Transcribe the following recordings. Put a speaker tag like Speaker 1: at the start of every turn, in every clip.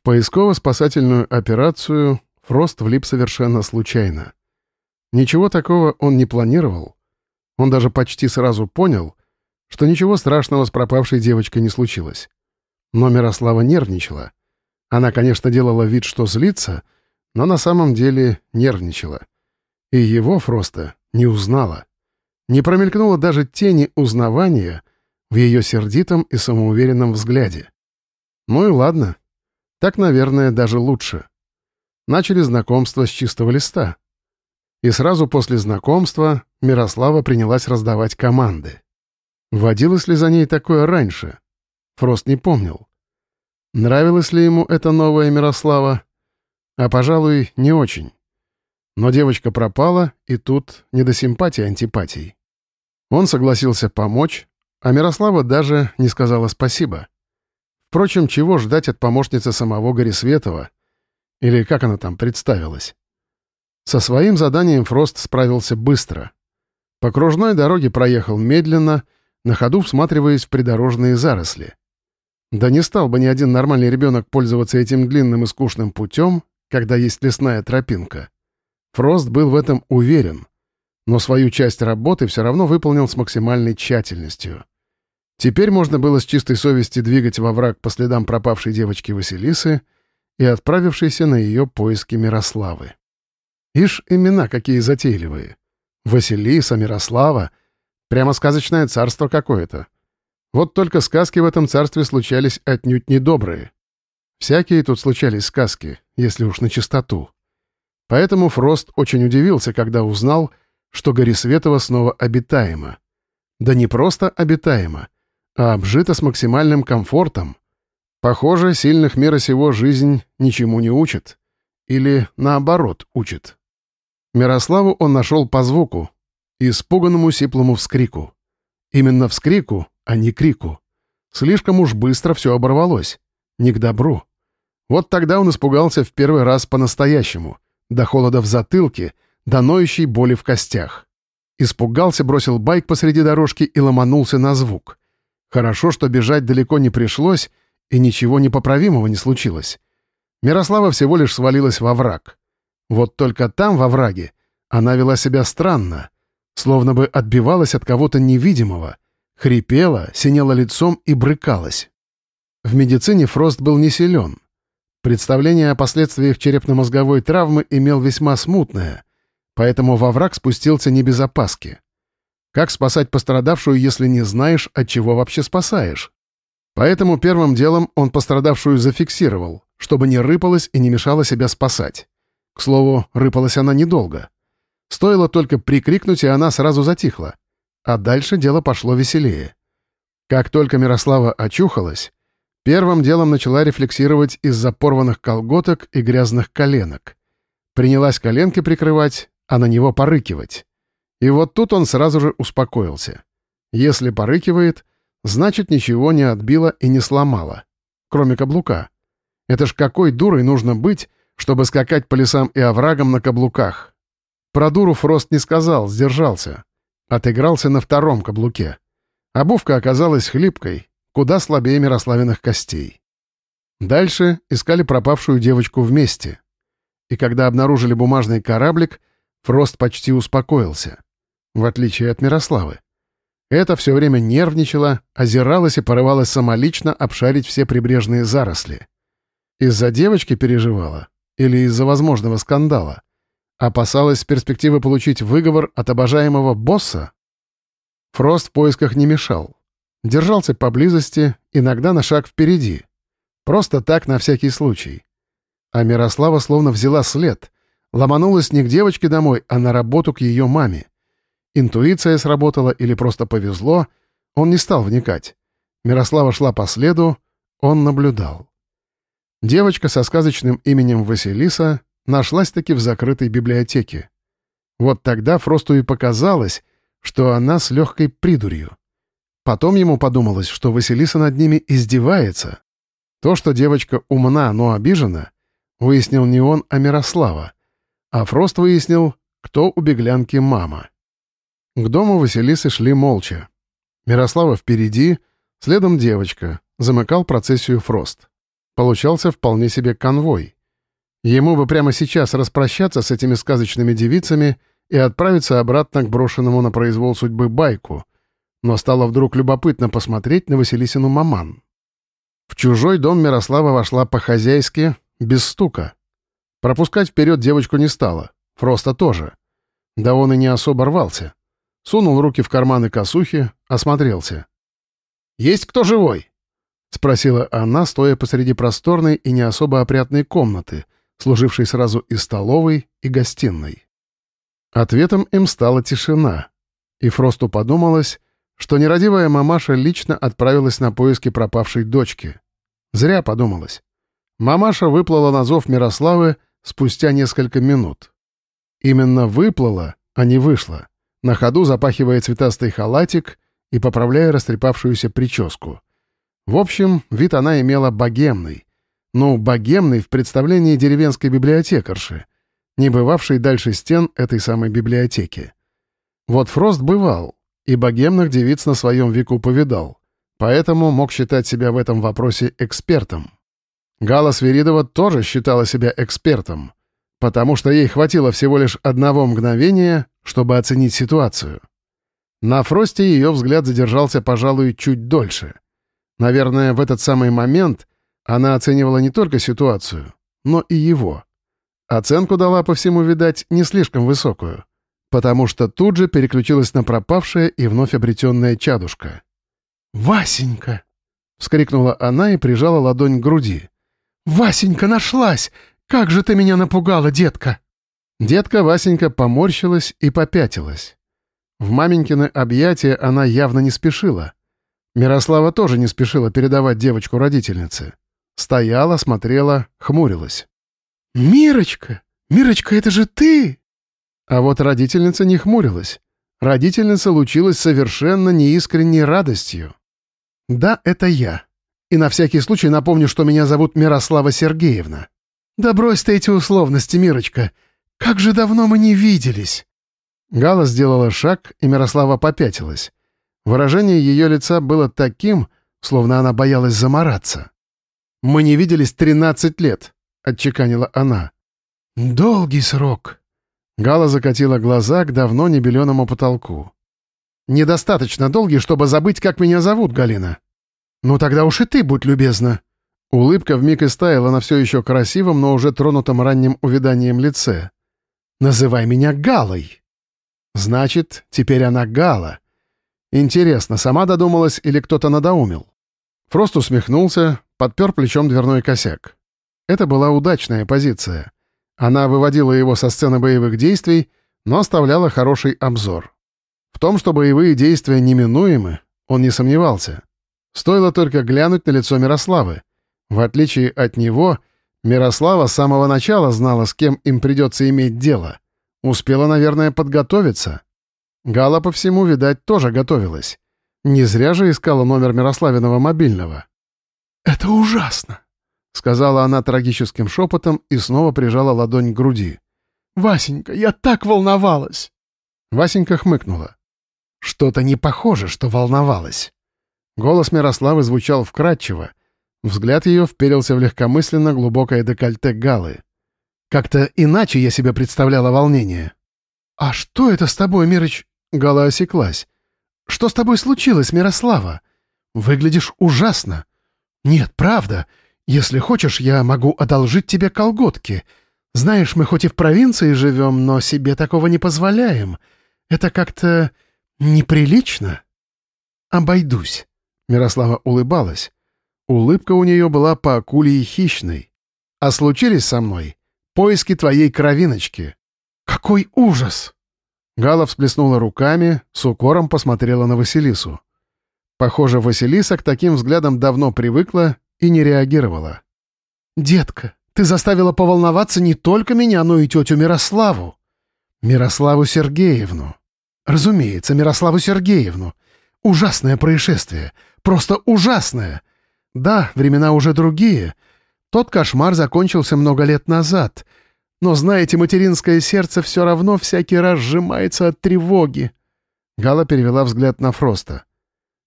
Speaker 1: В поисково-спасательную операцию Фрост влип совершенно случайно. Ничего такого он не планировал. Он даже почти сразу понял, что ничего страшного с пропавшей девочкой не случилось. Но Мирослава нервничала. Она, конечно, делала вид, что злится, но на самом деле нервничала. И его Фроста не узнала. Не промелькнуло даже тени узнавания в ее сердитом и самоуверенном взгляде. Ну и ладно. Так, наверное, даже лучше. Начали знакомство с чистого листа. И сразу после знакомства Мирослава принялась раздавать команды. Водилось ли за ней такое раньше? Фрост не помнил. Нравилась ли ему эта новая Мирослава? А, пожалуй, не очень. Но девочка пропала, и тут не до симпатии-антипатий. Он согласился помочь, а Мирослава даже не сказала спасибо. Впрочем, чего ждать от помощницы самого Горисветова? Или как она там представилась? Со своим заданием Фрост справился быстро. По кружной дороге проехал медленно, на ходу всматриваясь в придорожные заросли. Да не стал бы ни один нормальный ребенок пользоваться этим длинным и скучным путем, когда есть лесная тропинка. Фрост был в этом уверен, но свою часть работы все равно выполнил с максимальной тщательностью. Теперь можно было с чистой совести двигать во враг по следам пропавшей девочки Василисы и отправившейся на ее поиски Мирославы. Ишь, имена какие затейливые. Василиса, Мирослава. Прямо сказочное царство какое-то. Вот только сказки в этом царстве случались отнюдь недобрые. Всякие тут случались сказки, если уж на чистоту. Поэтому Фрост очень удивился, когда узнал, что Горисветова снова обитаема. Да не просто обитаема, а обжита с максимальным комфортом. Похоже, сильных мира сего жизнь ничему не учит. Или, наоборот, учит. Мирославу он нашел по звуку, испуганному сиплому вскрику. Именно вскрику, а не крику. Слишком уж быстро все оборвалось. Не к добру. Вот тогда он испугался в первый раз по-настоящему, до холода в затылке, до ноющей боли в костях. Испугался, бросил байк посреди дорожки и ломанулся на звук. Хорошо, что бежать далеко не пришлось, и ничего непоправимого не случилось. Мирослава всего лишь свалилась во враг. Вот только там, во враге, она вела себя странно, словно бы отбивалась от кого-то невидимого, хрипела, синела лицом и брыкалась. В медицине Фрост был не силен. Представление о последствиях черепно-мозговой травмы имел весьма смутное, поэтому во враг спустился не без опаски. Как спасать пострадавшую, если не знаешь, от чего вообще спасаешь? Поэтому первым делом он пострадавшую зафиксировал, чтобы не рыпалась и не мешала себя спасать. К слову, рыпалась она недолго. Стоило только прикрикнуть, и она сразу затихла. А дальше дело пошло веселее. Как только Мирослава очухалась, первым делом начала рефлексировать из-за порванных колготок и грязных коленок. Принялась коленки прикрывать, а на него порыкивать. И вот тут он сразу же успокоился. Если порыкивает, значит, ничего не отбило и не сломало. Кроме каблука. Это ж какой дурой нужно быть, чтобы скакать по лесам и оврагам на каблуках. Про дуру Фрост не сказал, сдержался. Отыгрался на втором каблуке. Обувка оказалась хлипкой, куда слабее Мирославиных костей. Дальше искали пропавшую девочку вместе. И когда обнаружили бумажный кораблик, Фрост почти успокоился в отличие от Мирославы. Это все время нервничала, озиралась и порывалась самолично обшарить все прибрежные заросли. Из-за девочки переживала или из-за возможного скандала? Опасалась перспективы получить выговор от обожаемого босса? Фрост в поисках не мешал. Держался поблизости, иногда на шаг впереди. Просто так, на всякий случай. А Мирослава словно взяла след, ломанулась не к девочке домой, а на работу к ее маме. Интуиция сработала или просто повезло, он не стал вникать. Мирослава шла по следу, он наблюдал. Девочка со сказочным именем Василиса нашлась-таки в закрытой библиотеке. Вот тогда Фросту и показалось, что она с легкой придурью. Потом ему подумалось, что Василиса над ними издевается. То, что девочка умна, но обижена, выяснил не он, а Мирослава. А Фрост выяснил, кто у беглянки мама. К дому Василисы шли молча. Мирослава впереди, следом девочка, замыкал процессию Фрост. получался вполне себе конвой. Ему бы прямо сейчас распрощаться с этими сказочными девицами и отправиться обратно к брошенному на произвол судьбы байку, но стало вдруг любопытно посмотреть на Василисину маман. В чужой дом Мирослава вошла по-хозяйски, без стука. Пропускать вперед девочку не стала, Фроста тоже. Да он и не особо рвался. Сунул руки в карманы косухи, осмотрелся. «Есть кто живой?» — спросила она, стоя посреди просторной и не особо опрятной комнаты, служившей сразу и столовой, и гостиной. Ответом им стала тишина, и Фросту подумалось, что нерадивая мамаша лично отправилась на поиски пропавшей дочки. Зря подумалось. Мамаша выплыла на зов Мирославы спустя несколько минут. Именно выплыла, а не вышла, на ходу запахивая цветастый халатик и поправляя растрепавшуюся прическу. В общем, вид она имела богемный. Ну, богемный в представлении деревенской библиотекарши, не бывавшей дальше стен этой самой библиотеки. Вот Фрост бывал, и богемных девиц на своем веку повидал, поэтому мог считать себя в этом вопросе экспертом. Гала Свиридова тоже считала себя экспертом, потому что ей хватило всего лишь одного мгновения, чтобы оценить ситуацию. На Фросте ее взгляд задержался, пожалуй, чуть дольше. Наверное, в этот самый момент она оценивала не только ситуацию, но и его. Оценку дала, по всему, видать, не слишком высокую потому что тут же переключилась на пропавшее и вновь обретенное чадушка. «Васенька!» — вскрикнула она и прижала ладонь к груди. «Васенька нашлась! Как же ты меня напугала, детка!» Детка Васенька поморщилась и попятилась. В маменькины объятия она явно не спешила. Мирослава тоже не спешила передавать девочку родительнице. Стояла, смотрела, хмурилась. «Мирочка! Мирочка, это же ты!» А вот родительница не хмурилась. Родительница лучилась совершенно неискренней радостью. «Да, это я. И на всякий случай напомню, что меня зовут Мирослава Сергеевна». «Да брось ты эти условности, Мирочка. Как же давно мы не виделись!» Гала сделала шаг, и Мирослава попятилась. Выражение ее лица было таким, словно она боялась замораться. «Мы не виделись тринадцать лет», — отчеканила она. «Долгий срок», Гала закатила глаза к давно небеленому потолку. «Недостаточно долгий, чтобы забыть, как меня зовут, Галина». «Ну тогда уж и ты, будь любезна». Улыбка вмиг истаяла на все еще красивом, но уже тронутом ранним увиданием лице. «Называй меня Галой». «Значит, теперь она Гала». Интересно, сама додумалась или кто-то надоумил? Фрост усмехнулся, подпер плечом дверной косяк. Это была удачная позиция. Она выводила его со сцены боевых действий, но оставляла хороший обзор. В том, что боевые действия неминуемы, он не сомневался. Стоило только глянуть на лицо Мирославы. В отличие от него, Мирослава с самого начала знала, с кем им придется иметь дело. Успела, наверное, подготовиться. Гала, по всему, видать, тоже готовилась. Не зря же искала номер Мирославиного мобильного. «Это ужасно!» — сказала она трагическим шепотом и снова прижала ладонь к груди. «Васенька, я так волновалась!» Васенька хмыкнула. «Что-то не похоже, что волновалась». Голос Мирославы звучал вкрадчиво. Взгляд ее вперился в легкомысленно глубокое декольте Галы. Как-то иначе я себе представляла волнение. «А что это с тобой, Мирыч?» Гала осеклась. «Что с тобой случилось, Мирослава? Выглядишь ужасно. Нет, правда. Если хочешь, я могу одолжить тебе колготки. Знаешь, мы хоть и в провинции живем, но себе такого не позволяем. Это как-то неприлично. Обойдусь. Мирослава улыбалась. Улыбка у нее была по акулии хищной. А случились со мной поиски твоей кровиночки. Какой ужас! Гала всплеснула руками, с укором посмотрела на Василису. Похоже, Василиса к таким взглядам давно привыкла и не реагировала. «Детка, ты заставила поволноваться не только меня, но и тетю Мирославу. Мирославу Сергеевну. Разумеется, Мирославу Сергеевну. Ужасное происшествие. Просто ужасное. Да, времена уже другие. Тот кошмар закончился много лет назад. Но, знаете, материнское сердце все равно всякий раз сжимается от тревоги». Гала перевела взгляд на Фроста.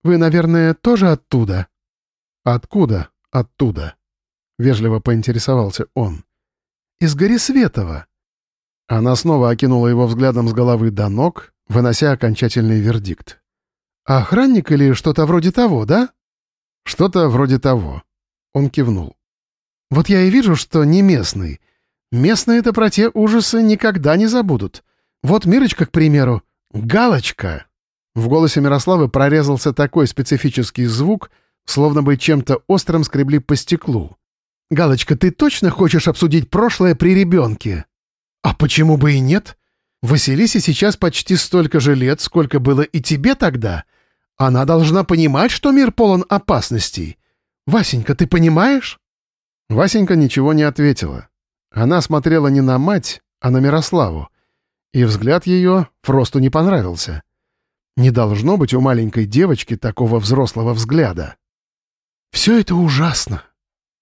Speaker 1: «Вы, наверное, тоже оттуда?» «Откуда?» оттуда. — вежливо поинтересовался он. «Из Горисветова». Она снова окинула его взглядом с головы до ног, вынося окончательный вердикт. «Охранник или что-то вроде того, да?» «Что-то вроде того». Он кивнул. «Вот я и вижу, что не местный. Местные-то про те ужасы никогда не забудут. Вот Мирочка, к примеру, галочка». В голосе Мирославы прорезался такой специфический звук, словно бы чем-то острым скребли по стеклу. «Галочка, ты точно хочешь обсудить прошлое при ребенке?» «А почему бы и нет? Василисе сейчас почти столько же лет, сколько было и тебе тогда. Она должна понимать, что мир полон опасностей. Васенька, ты понимаешь?» Васенька ничего не ответила. Она смотрела не на мать, а на Мирославу. И взгляд ее Фросту не понравился. Не должно быть у маленькой девочки такого взрослого взгляда. «Все это ужасно!»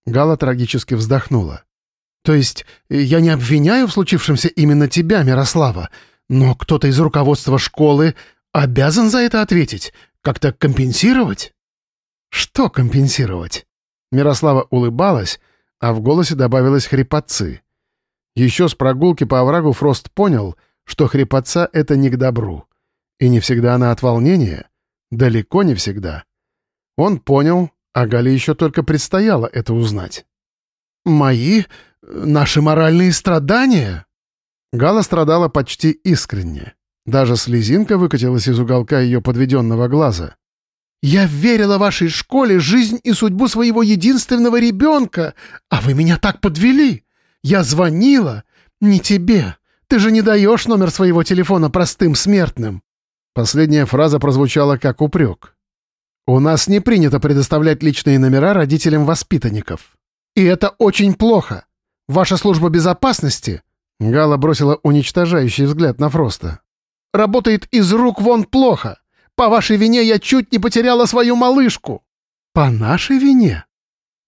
Speaker 1: Гала трагически вздохнула. «То есть я не обвиняю в случившемся именно тебя, Мирослава, но кто-то из руководства школы обязан за это ответить, как-то компенсировать?» «Что компенсировать?» Мирослава улыбалась, а в голосе добавилось хрипотцы. Еще с прогулки по оврагу Фрост понял, что хрипотца — это не к добру. И не всегда она от волнения, далеко не всегда. Он понял, а Гале еще только предстояло это узнать. «Мои? Наши моральные страдания?» Гала страдала почти искренне. Даже слезинка выкатилась из уголка ее подведенного глаза. «Я верила вашей школе жизнь и судьбу своего единственного ребенка, а вы меня так подвели! Я звонила! Не тебе! Ты же не даешь номер своего телефона простым смертным!» Последняя фраза прозвучала как упрек. «У нас не принято предоставлять личные номера родителям воспитанников. И это очень плохо. Ваша служба безопасности...» Гала бросила уничтожающий взгляд на Фроста. «Работает из рук вон плохо. По вашей вине я чуть не потеряла свою малышку». «По нашей вине?»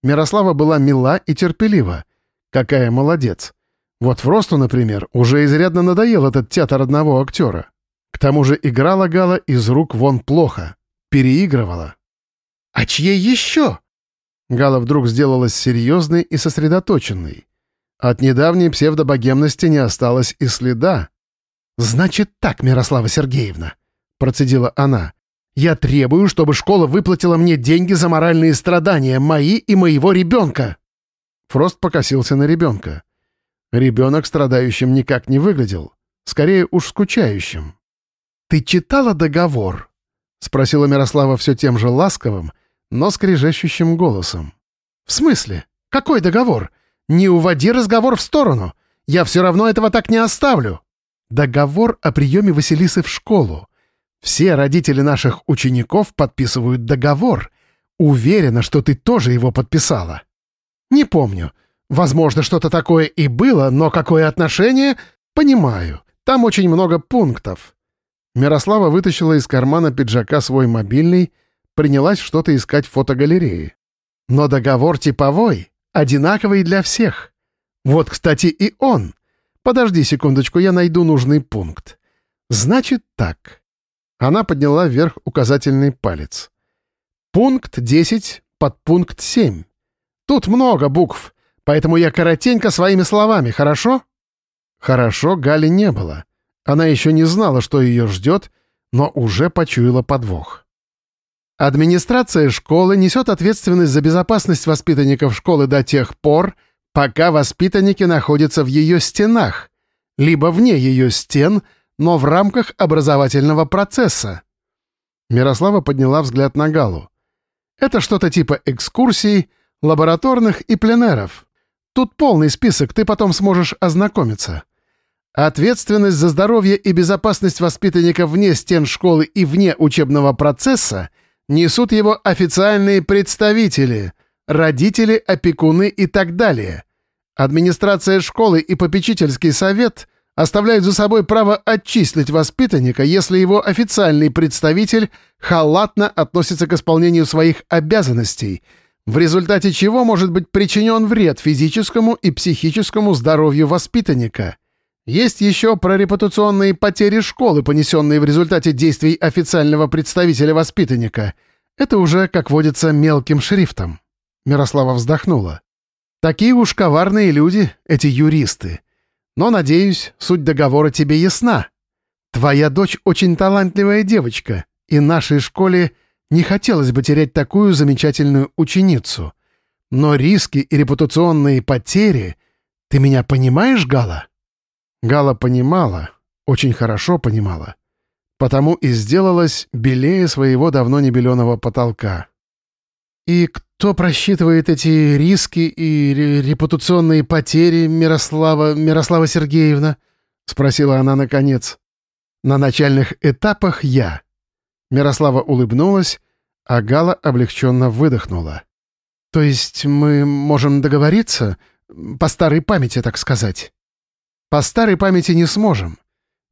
Speaker 1: Мирослава была мила и терпелива. Какая молодец. Вот Фросту, например, уже изрядно надоел этот театр одного актера. К тому же играла Гала из рук вон плохо. Переигрывала. «А чьей еще?» Гала вдруг сделалась серьезной и сосредоточенной. От недавней псевдобогемности не осталось и следа. «Значит так, Мирослава Сергеевна», — процедила она. «Я требую, чтобы школа выплатила мне деньги за моральные страдания мои и моего ребенка». Фрост покосился на ребенка. Ребенок страдающим никак не выглядел. Скорее уж скучающим. «Ты читала договор?» — спросила Мирослава все тем же ласковым, но скрежещущим голосом. «В смысле? Какой договор? Не уводи разговор в сторону. Я все равно этого так не оставлю. Договор о приеме Василисы в школу. Все родители наших учеников подписывают договор. Уверена, что ты тоже его подписала. Не помню. Возможно, что-то такое и было, но какое отношение? Понимаю. Там очень много пунктов. Мирослава вытащила из кармана пиджака свой мобильный, принялась что-то искать в фотогалерее. Но договор типовой, одинаковый для всех. Вот, кстати, и он. Подожди секундочку, я найду нужный пункт. Значит так. Она подняла вверх указательный палец. Пункт 10, подпункт 7. Тут много букв, поэтому я коротенько своими словами, хорошо? Хорошо Гали не было. Она еще не знала, что ее ждет, но уже почуяла подвох. Администрация школы несет ответственность за безопасность воспитанников школы до тех пор, пока воспитанники находятся в ее стенах, либо вне ее стен, но в рамках образовательного процесса. Мирослава подняла взгляд на Галу. Это что-то типа экскурсий, лабораторных и пленеров. Тут полный список, ты потом сможешь ознакомиться. Ответственность за здоровье и безопасность воспитанников вне стен школы и вне учебного процесса несут его официальные представители, родители, опекуны и так далее. Администрация школы и попечительский совет оставляют за собой право отчислить воспитанника, если его официальный представитель халатно относится к исполнению своих обязанностей, в результате чего может быть причинен вред физическому и психическому здоровью воспитанника – есть еще прорепутационные потери школы, понесенные в результате действий официального представителя воспитанника. Это уже, как водится, мелким шрифтом. Мирослава вздохнула. Такие уж коварные люди, эти юристы. Но, надеюсь, суть договора тебе ясна. Твоя дочь очень талантливая девочка, и нашей школе не хотелось бы терять такую замечательную ученицу. Но риски и репутационные потери... Ты меня понимаешь, Гала?» Гала понимала, очень хорошо понимала. Потому и сделалась белее своего давно небеленого потолка. «И кто просчитывает эти риски и репутационные потери, Мирослава, Мирослава Сергеевна?» — спросила она наконец. «На начальных этапах я». Мирослава улыбнулась, а Гала облегченно выдохнула. «То есть мы можем договориться? По старой памяти, так сказать?» «По старой памяти не сможем.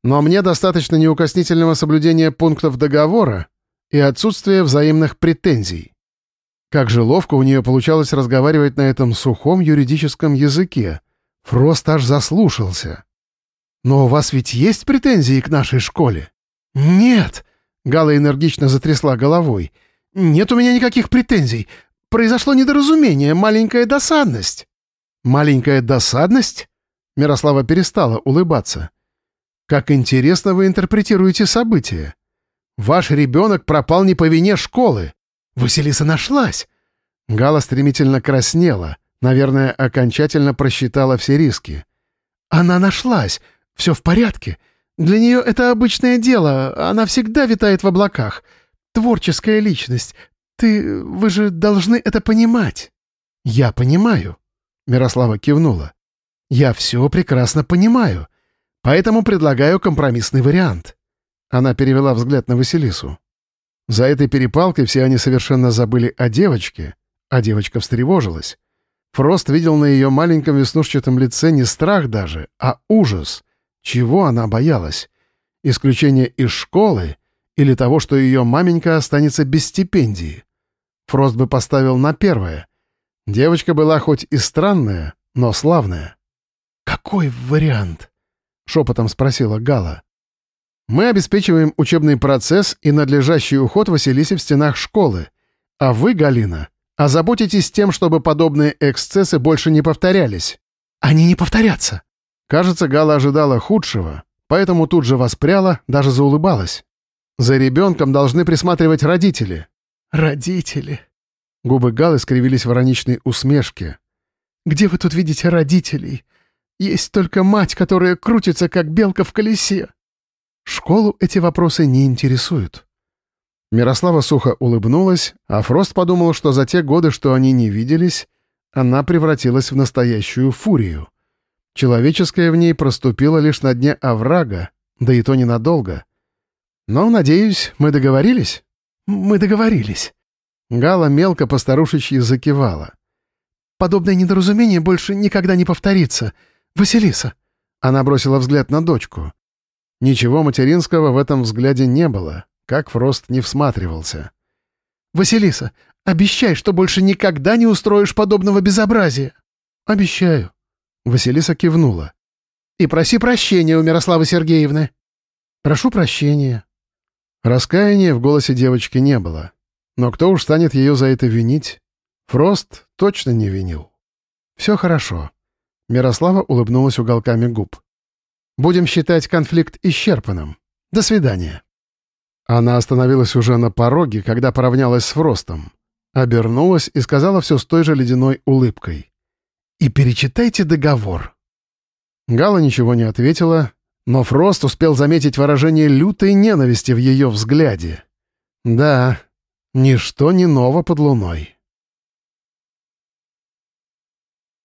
Speaker 1: Но мне достаточно неукоснительного соблюдения пунктов договора и отсутствия взаимных претензий. Как же ловко у нее получалось разговаривать на этом сухом юридическом языке. Фрост аж заслушался. «Но у вас ведь есть претензии к нашей школе?» «Нет!» — Гала энергично затрясла головой. «Нет у меня никаких претензий. Произошло недоразумение, маленькая досадность». «Маленькая досадность?» Мирослава перестала улыбаться. «Как интересно вы интерпретируете события. Ваш ребенок пропал не по вине школы. Василиса нашлась!» Гала стремительно краснела, наверное, окончательно просчитала все риски. «Она нашлась! Все в порядке! Для нее это обычное дело, она всегда витает в облаках. Творческая личность. Ты... вы же должны это понимать!» «Я понимаю», — Мирослава кивнула. «Я все прекрасно понимаю, поэтому предлагаю компромиссный вариант». Она перевела взгляд на Василису. За этой перепалкой все они совершенно забыли о девочке, а девочка встревожилась. Фрост видел на ее маленьком веснушчатом лице не страх даже, а ужас. Чего она боялась? Исключение из школы или того, что ее маменька останется без стипендии? Фрост бы поставил на первое. Девочка была хоть и странная, но славная. «Какой вариант?» — шепотом спросила Гала. Мы обеспечиваем учебный процесс и надлежащий уход Василисе в стенах школы. А вы, Галина, озаботитесь тем, чтобы подобные эксцессы больше не повторялись. Они не повторятся. Кажется, Гала ожидала худшего, поэтому тут же воспряла, даже заулыбалась. За ребенком должны присматривать родители. Родители. Губы Галы скривились в ироничной усмешке. «Где вы тут видите родителей? Есть только мать, которая крутится, как белка в колесе. Школу эти вопросы не интересуют. Мирослава сухо улыбнулась, а Фрост подумал, что за те годы, что они не виделись, она превратилась в настоящую фурию. Человеческое в ней проступило лишь на дне оврага, да и то ненадолго. Но, надеюсь, мы договорились? Мы договорились. Гала мелко постарушечьи закивала. Подобное недоразумение больше никогда не повторится. Василиса. Она бросила взгляд на дочку. Ничего материнского в этом взгляде не было, как Фрост не всматривался. «Василиса, обещай, что больше никогда не устроишь подобного безобразия!» «Обещаю». Василиса кивнула. «И проси прощения у Мирославы Сергеевны». «Прошу прощения». Раскаяния в голосе девочки не было. Но кто уж станет ее за это винить? Фрост точно не винил. «Все хорошо». Мирослава улыбнулась уголками губ. Будем считать конфликт исчерпанным. До свидания». Она остановилась уже на пороге, когда поравнялась с Фростом. Обернулась и сказала все с той же ледяной улыбкой. «И перечитайте договор». Гала ничего не ответила, но Фрост успел заметить выражение лютой ненависти в ее взгляде. «Да, ничто не ново под луной».